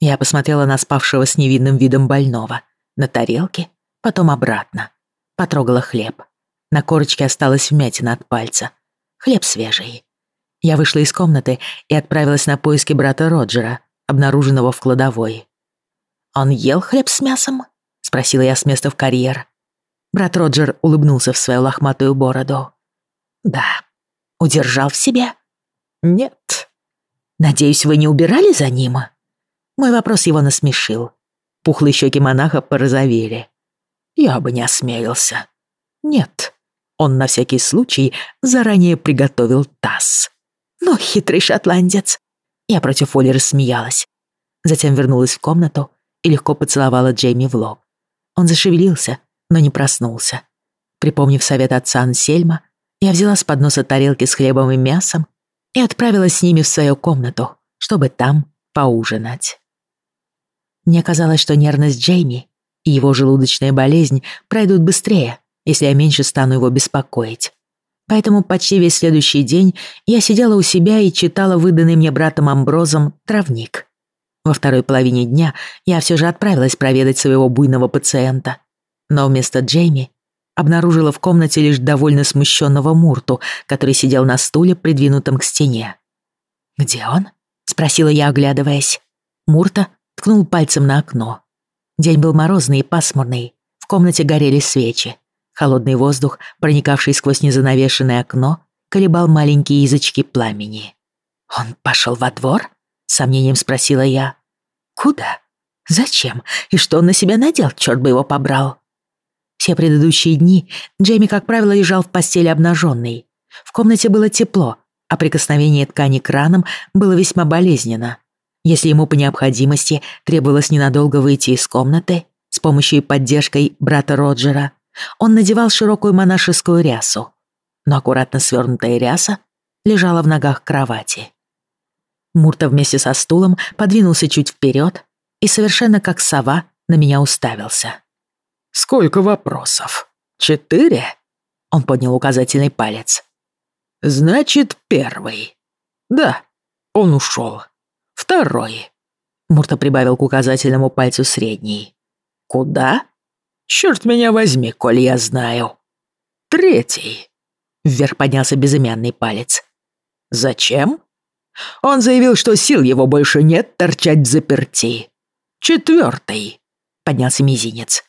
Я посмотрела на спавшего с невинным видом больного. На тарелке, потом обратно. Потрогала хлеб. На корочке осталась вмятина от пальца. Хлеб свежий. Я вышла из комнаты и отправилась на поиски брата Роджера, обнаруженного в кладовой. «Он ел хлеб с мясом?» — спросила я с места в карьер. Брат Роджер улыбнулся в свою лохматую бороду. «Да». «Удержал в себе?» «Нет». «Надеюсь, вы не убирали за ним?» Мой вопрос его насмешил. Пухлые щеки монаха порозовели. «Я бы не осмелился». «Нет». Он на всякий случай заранее приготовил таз. «Ну, хитрый шотландец». Я против воли рассмеялась. Затем вернулась в комнату и легко поцеловала Джейми в лоб. Он зашевелился, но не проснулся. Припомнив совет отца Ансельма, я взяла с подноса тарелки с хлебом и мясом и отправилась с ними в свою комнату, чтобы там поужинать. Мне казалось, что нервность Джейми и его желудочная болезнь пройдут быстрее, если я меньше стану его беспокоить. Поэтому почти весь следующий день я сидела у себя и читала выданный мне братом Амброзом «Травник». Во второй половине дня я все же отправилась проведать своего буйного пациента. Но вместо Джейми обнаружила в комнате лишь довольно смущенного Мурту, который сидел на стуле, придвинутом к стене. «Где он?» — спросила я, оглядываясь. Мурта ткнул пальцем на окно. День был морозный и пасмурный. В комнате горели свечи. Холодный воздух, проникавший сквозь незанавешенное окно, колебал маленькие язычки пламени. «Он пошел во двор?» — сомнением спросила я. Куда? Зачем? И что он на себя надел, черт бы его побрал? Все предыдущие дни Джейми, как правило, лежал в постели обнаженный. В комнате было тепло, а прикосновение ткани к ранам было весьма болезненно. Если ему по необходимости требовалось ненадолго выйти из комнаты с помощью и поддержкой брата Роджера, он надевал широкую монашескую рясу. Но аккуратно свернутая ряса лежала в ногах кровати. Мурта вместе со стулом подвинулся чуть вперед и совершенно как сова на меня уставился. «Сколько вопросов? Четыре?» Он поднял указательный палец. «Значит, первый. Да, он ушел. Второй». Мурта прибавил к указательному пальцу средний. «Куда? Черт меня возьми, коль я знаю. Третий». Вверх поднялся безымянный палец. «Зачем?» Он заявил, что сил его больше нет торчать в заперти. Четвертый. Поднялся мизинец.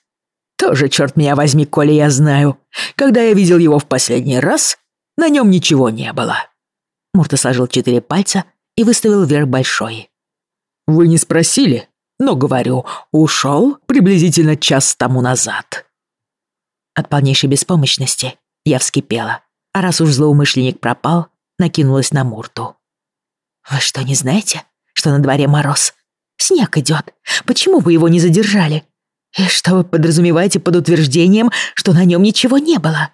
Тоже, черт меня возьми, коли я знаю. Когда я видел его в последний раз, на нем ничего не было. Мурта сложил четыре пальца и выставил вверх большой. Вы не спросили, но говорю, ушел приблизительно час тому назад. От полнейшей беспомощности я вскипела, а раз уж злоумышленник пропал, накинулась на Мурту. «Вы что, не знаете, что на дворе мороз? Снег идет. Почему вы его не задержали? И что вы подразумеваете под утверждением, что на нем ничего не было?»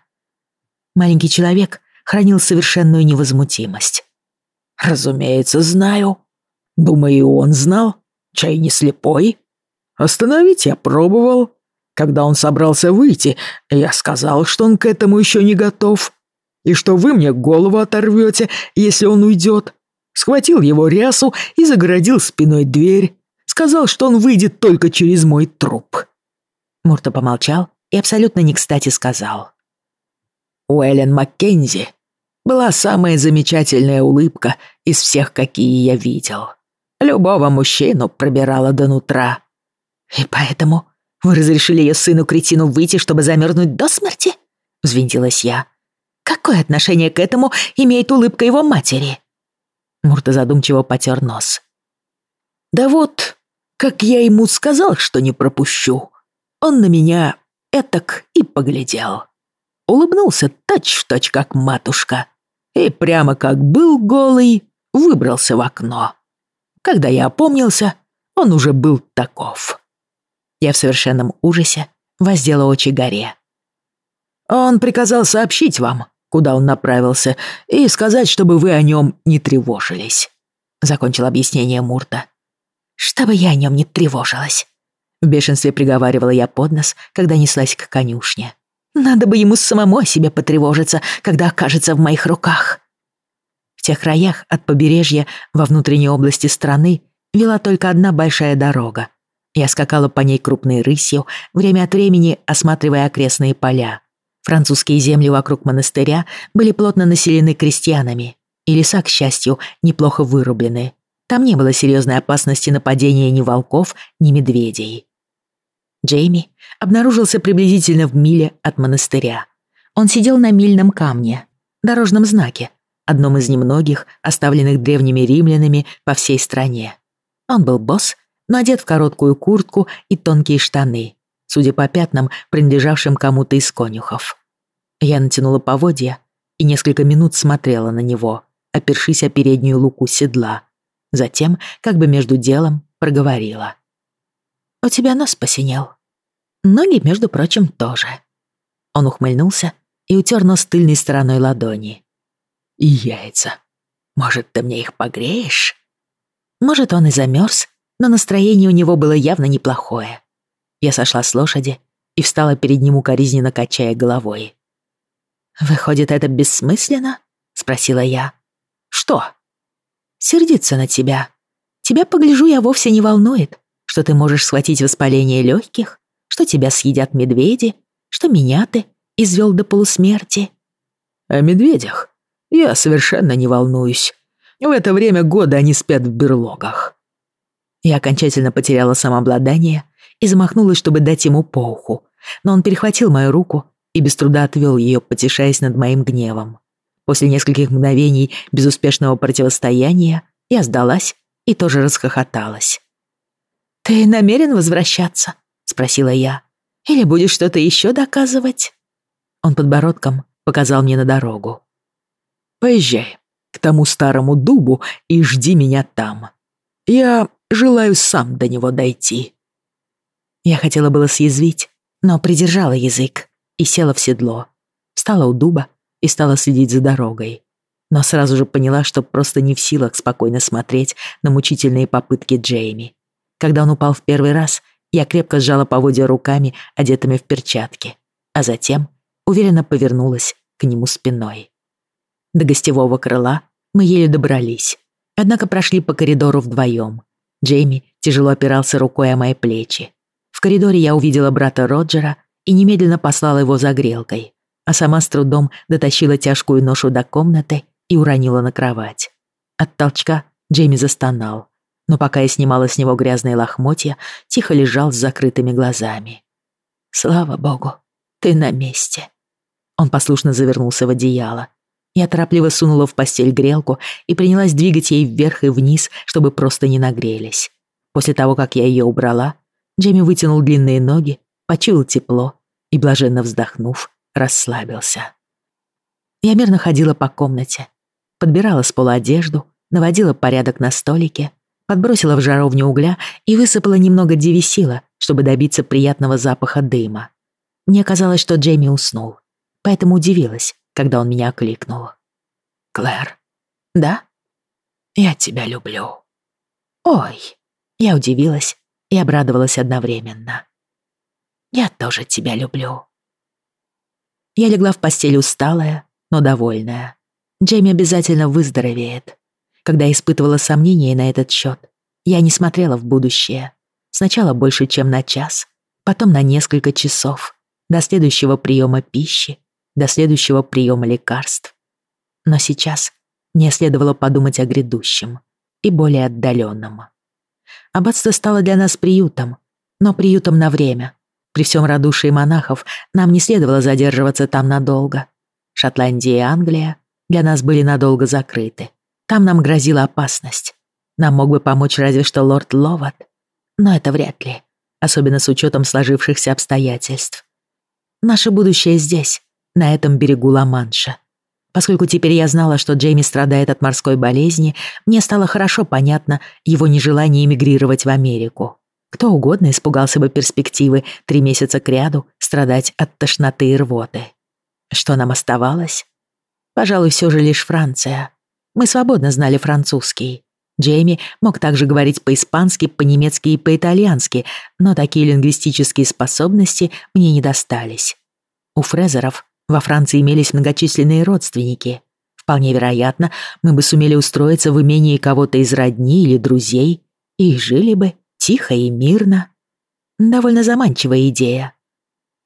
Маленький человек хранил совершенную невозмутимость. «Разумеется, знаю. Думаю, он знал. Чай не слепой. Остановить я пробовал. Когда он собрался выйти, я сказал, что он к этому еще не готов. И что вы мне голову оторвете, если он уйдет схватил его рясу и загородил спиной дверь. Сказал, что он выйдет только через мой труп. Мурта помолчал и абсолютно не кстати сказал. У Эллен Маккензи была самая замечательная улыбка из всех, какие я видел. Любого мужчину пробирала до нутра. И поэтому вы разрешили ее сыну-кретину выйти, чтобы замерзнуть до смерти? Взвинтилась я. Какое отношение к этому имеет улыбка его матери? Мурта задумчиво потер нос. Да вот, как я ему сказал, что не пропущу, он на меня этак и поглядел. Улыбнулся точь-в-точь, как матушка, и прямо как был голый, выбрался в окно. Когда я опомнился, он уже был таков. Я в совершенном ужасе воздела очи горе. Он приказал сообщить вам, куда он направился, и сказать, чтобы вы о нем не тревожились», — закончил объяснение Мурта. «Чтобы я о нем не тревожилась», — в бешенстве приговаривала я под нос, когда неслась к конюшне. «Надо бы ему самому о себе потревожиться, когда окажется в моих руках». В тех краях от побережья во внутренней области страны вела только одна большая дорога. Я скакала по ней крупной рысью, время от времени осматривая окрестные поля. Французские земли вокруг монастыря были плотно населены крестьянами, и леса, к счастью, неплохо вырублены. Там не было серьезной опасности нападения ни волков, ни медведей. Джейми обнаружился приблизительно в миле от монастыря. Он сидел на мильном камне, дорожном знаке, одном из немногих, оставленных древними римлянами по всей стране. Он был босс, но одет в короткую куртку и тонкие штаны, судя по пятнам, принадлежавшим кому-то из конюхов. Я натянула поводья и несколько минут смотрела на него, опершись о переднюю луку седла, Затем, как бы между делом, проговорила. «У тебя нос посинел. Ноги, между прочим, тоже». Он ухмыльнулся и утер нос тыльной стороной ладони. «И яйца. Может, ты мне их погреешь?» Может, он и замерз, но настроение у него было явно неплохое. Я сошла с лошади и встала перед ним укоризненно качая головой. «Выходит, это бессмысленно?» — спросила я. «Что?» Сердиться на тебя. Тебя, погляжу, я вовсе не волнует, что ты можешь схватить воспаление легких, что тебя съедят медведи, что меня ты извел до полусмерти. О медведях я совершенно не волнуюсь. В это время года они спят в берлогах. Я окончательно потеряла самообладание и замахнулась, чтобы дать ему по уху, но он перехватил мою руку и без труда отвел ее, потешаясь над моим гневом. После нескольких мгновений безуспешного противостояния я сдалась и тоже расхохоталась. «Ты намерен возвращаться?» — спросила я. «Или будешь что-то еще доказывать?» Он подбородком показал мне на дорогу. «Поезжай к тому старому дубу и жди меня там. Я желаю сам до него дойти». Я хотела было съязвить, но придержала язык и села в седло. Встала у дуба и стала следить за дорогой. Но сразу же поняла, что просто не в силах спокойно смотреть на мучительные попытки Джейми. Когда он упал в первый раз, я крепко сжала поводья руками, одетыми в перчатки, а затем уверенно повернулась к нему спиной. До гостевого крыла мы еле добрались, однако прошли по коридору вдвоем. Джейми тяжело опирался рукой о мои плечи. В коридоре я увидела брата Роджера и немедленно послала его за грелкой а сама с трудом дотащила тяжкую ношу до комнаты и уронила на кровать. От толчка Джейми застонал, но пока я снимала с него грязные лохмотья, тихо лежал с закрытыми глазами. «Слава богу, ты на месте». Он послушно завернулся в одеяло. Я торопливо сунула в постель грелку и принялась двигать ей вверх и вниз, чтобы просто не нагрелись. После того, как я ее убрала, Джейми вытянул длинные ноги, почуял тепло и, блаженно вздохнув, расслабился. Я мирно ходила по комнате, подбирала с пола одежду, наводила порядок на столике, подбросила в жаровню угля и высыпала немного девисила, чтобы добиться приятного запаха дыма. Мне казалось, что Джейми уснул, поэтому удивилась, когда он меня окликнул. «Клэр». «Да?» «Я тебя люблю». «Ой». Я удивилась и обрадовалась одновременно. «Я тоже тебя люблю». Я легла в постель усталая, но довольная. Джейми обязательно выздоровеет. Когда испытывала сомнения на этот счет, я не смотрела в будущее. Сначала больше, чем на час, потом на несколько часов, до следующего приема пищи, до следующего приема лекарств. Но сейчас мне следовало подумать о грядущем и более отдаленном. Аббатство стало для нас приютом, но приютом на время. При всем радушии монахов нам не следовало задерживаться там надолго. Шотландия и Англия для нас были надолго закрыты. Там нам грозила опасность. Нам мог бы помочь разве что лорд Ловат, но это вряд ли, особенно с учетом сложившихся обстоятельств. Наше будущее здесь, на этом берегу Ла-Манша. Поскольку теперь я знала, что Джейми страдает от морской болезни, мне стало хорошо понятно его нежелание эмигрировать в Америку. Кто угодно испугался бы перспективы три месяца кряду страдать от тошноты и рвоты. Что нам оставалось? Пожалуй, все же лишь Франция. Мы свободно знали французский. Джейми мог также говорить по-испански, по-немецки и по-итальянски, но такие лингвистические способности мне не достались. У Фрезеров во Франции имелись многочисленные родственники. Вполне вероятно, мы бы сумели устроиться в имении кого-то из родни или друзей и жили бы тихо и мирно. Довольно заманчивая идея.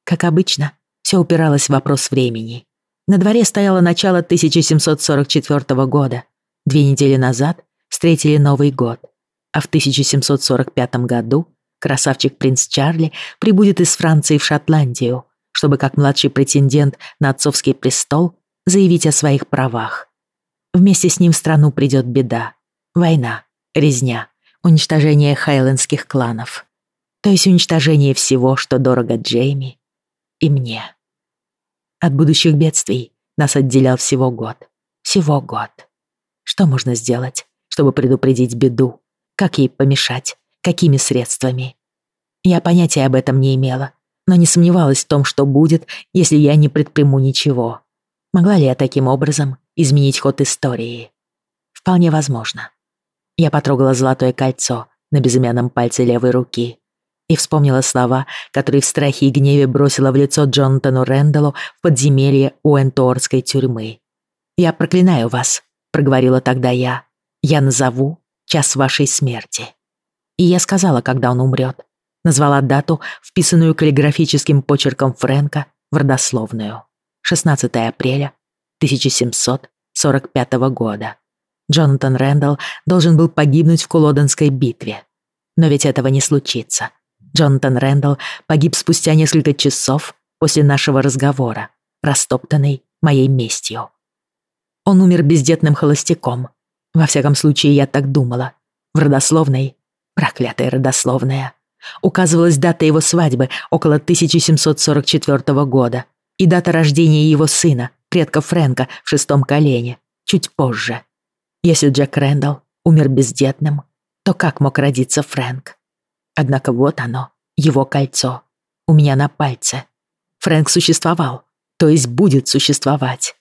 Как обычно, все упиралось в вопрос времени. На дворе стояло начало 1744 года. Две недели назад встретили Новый год. А в 1745 году красавчик принц Чарли прибудет из Франции в Шотландию, чтобы как младший претендент на отцовский престол заявить о своих правах. Вместе с ним в страну придет беда. Война, резня, уничтожение хайлендских кланов. То есть уничтожение всего, что дорого Джейми и мне. От будущих бедствий нас отделял всего год. Всего год. Что можно сделать, чтобы предупредить беду? Как ей помешать? Какими средствами? Я понятия об этом не имела, но не сомневалась в том, что будет, если я не предприму ничего. Могла ли я таким образом изменить ход истории? Вполне возможно. Я потрогала золотое кольцо на безымянном пальце левой руки и вспомнила слова, которые в страхе и гневе бросила в лицо Джонатану Рэндаллу в подземелье Уэнторской тюрьмы. «Я проклинаю вас», — проговорила тогда я. «Я назову час вашей смерти». И я сказала, когда он умрет назвала дату, вписанную каллиграфическим почерком Фрэнка в родословную. 16 апреля 1745 года. Джонатан Рэндалл должен был погибнуть в Кулоденской битве. Но ведь этого не случится. Джонатан Рэндалл погиб спустя несколько часов после нашего разговора, растоптанный моей местью. Он умер бездетным холостяком. Во всяком случае, я так думала. В родословной, проклятая родословная, Указывалась дата его свадьбы около 1744 года и дата рождения его сына, предка Фрэнка в шестом колене, чуть позже. Если Джек Рэндалл умер бездетным, то как мог родиться Фрэнк? Однако вот оно, его кольцо, у меня на пальце. Фрэнк существовал, то есть будет существовать.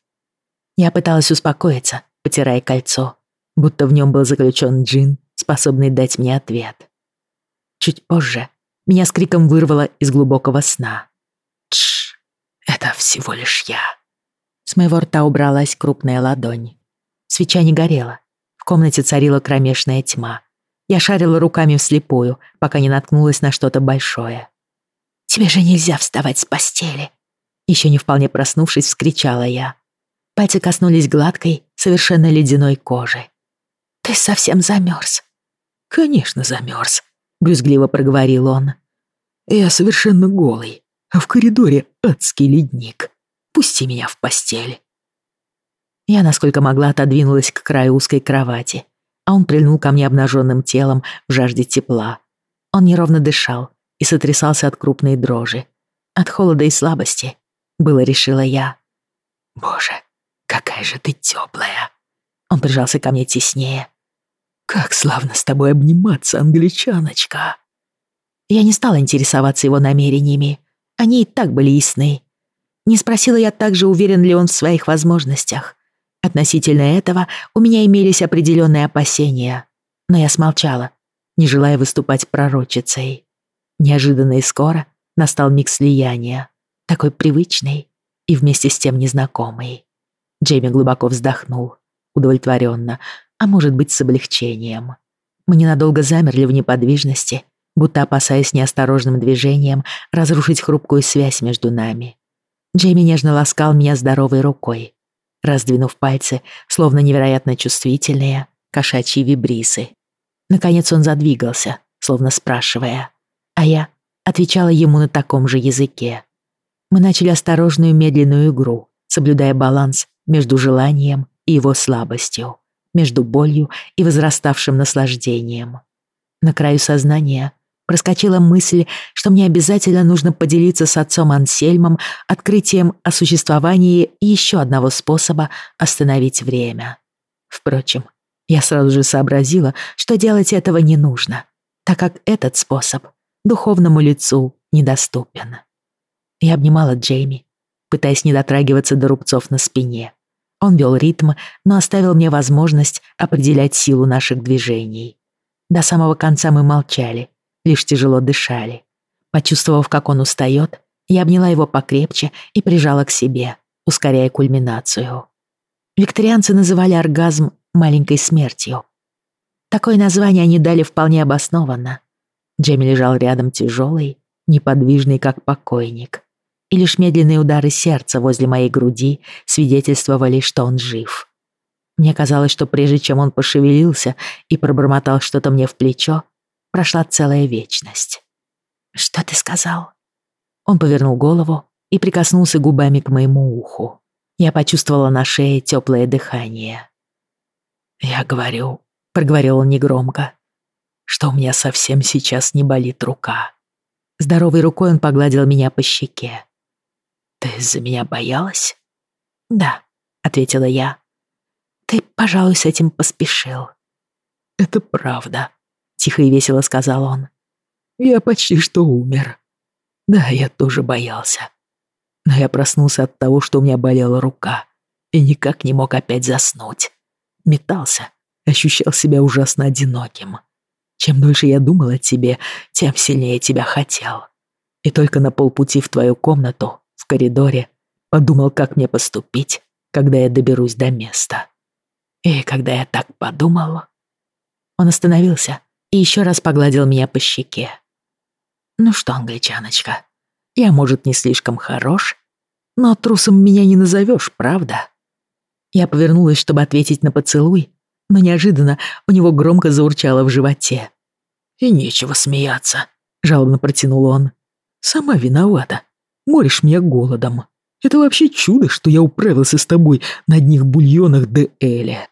Я пыталась успокоиться, потирая кольцо, будто в нем был заключен джин, способный дать мне ответ. Чуть позже меня с криком вырвало из глубокого сна. Тш, это всего лишь я. С моего рта убралась крупная ладонь. Свеча не горела. В комнате царила кромешная тьма. Я шарила руками вслепую, пока не наткнулась на что-то большое. «Тебе же нельзя вставать с постели!» Еще не вполне проснувшись, вскричала я. Пальцы коснулись гладкой, совершенно ледяной кожи. «Ты совсем замерз?» «Конечно, замерз», — брюзгливо проговорил он. «Я совершенно голый, а в коридоре адский ледник. Пусти меня в постель». Я, насколько могла, отодвинулась к краю узкой кровати, а он прильнул ко мне обнаженным телом в жажде тепла. Он неровно дышал и сотрясался от крупной дрожи. От холода и слабости, было решила я. «Боже, какая же ты теплая!» Он прижался ко мне теснее, «Как славно с тобой обниматься, англичаночка!» Я не стала интересоваться его намерениями. Они и так были ясны. Не спросила я также, уверен ли он в своих возможностях. Относительно этого у меня имелись определенные опасения. Но я смолчала, не желая выступать пророчицей. Неожиданно и скоро настал миг слияния, такой привычный и вместе с тем незнакомый. Джейми глубоко вздохнул, удовлетворенно, а может быть с облегчением. Мы ненадолго замерли в неподвижности, будто опасаясь неосторожным движением разрушить хрупкую связь между нами. Джейми нежно ласкал меня здоровой рукой, раздвинув пальцы, словно невероятно чувствительные, кошачьи вибрисы. Наконец он задвигался, словно спрашивая, а я отвечала ему на таком же языке. Мы начали осторожную медленную игру, соблюдая баланс между желанием и его слабостью, между болью и возраставшим наслаждением. На краю сознания проскочила мысль, что мне обязательно нужно поделиться с отцом Ансельмом открытием о существовании еще одного способа остановить время. Впрочем, я сразу же сообразила, что делать этого не нужно, так как этот способ духовному лицу недоступен. Я обнимала Джейми, пытаясь не дотрагиваться до рубцов на спине. Он вел ритм, но оставил мне возможность определять силу наших движений. До самого конца мы молчали, лишь тяжело дышали. Почувствовав, как он устает, я обняла его покрепче и прижала к себе, ускоряя кульминацию. Викторианцы называли оргазм маленькой смертью. Такое название они дали вполне обоснованно. Джейми лежал рядом тяжелый, неподвижный, как покойник. И лишь медленные удары сердца возле моей груди свидетельствовали, что он жив. Мне казалось, что прежде чем он пошевелился и пробормотал что-то мне в плечо, прошла целая вечность. «Что ты сказал?» Он повернул голову и прикоснулся губами к моему уху. Я почувствовала на шее теплое дыхание. «Я говорю», — проговорил он негромко, «что у меня совсем сейчас не болит рука». Здоровой рукой он погладил меня по щеке. «Ты за меня боялась?» «Да», — ответила я. «Ты, пожалуй, с этим поспешил». «Это правда», — тихо и весело сказал он. «Я почти что умер. Да, я тоже боялся. Но я проснулся от того, что у меня болела рука, и никак не мог опять заснуть. Метался, ощущал себя ужасно одиноким. Чем дольше я думал о тебе, тем сильнее тебя хотел. И только на полпути в твою комнату, в коридоре, подумал, как мне поступить, когда я доберусь до места. И когда я так подумал... Он остановился и еще раз погладил меня по щеке. «Ну что, англичаночка, я, может, не слишком хорош, но трусом меня не назовешь, правда?» Я повернулась, чтобы ответить на поцелуй, но неожиданно у него громко заурчало в животе. «И нечего смеяться», — жалобно протянул он. «Сама виновата. Моришь меня голодом. Это вообще чудо, что я управился с тобой на одних бульонах де Эля».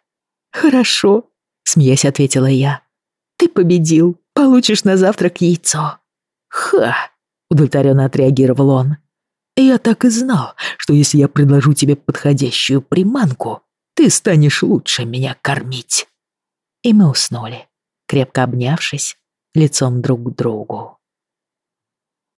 «Хорошо», — смеясь ответила я. «Ты победил. Получишь на завтрак яйцо». «Ха!» — удовлетворенно отреагировал он. «Я так и знал, что если я предложу тебе подходящую приманку, ты станешь лучше меня кормить». И мы уснули, крепко обнявшись лицом друг к другу.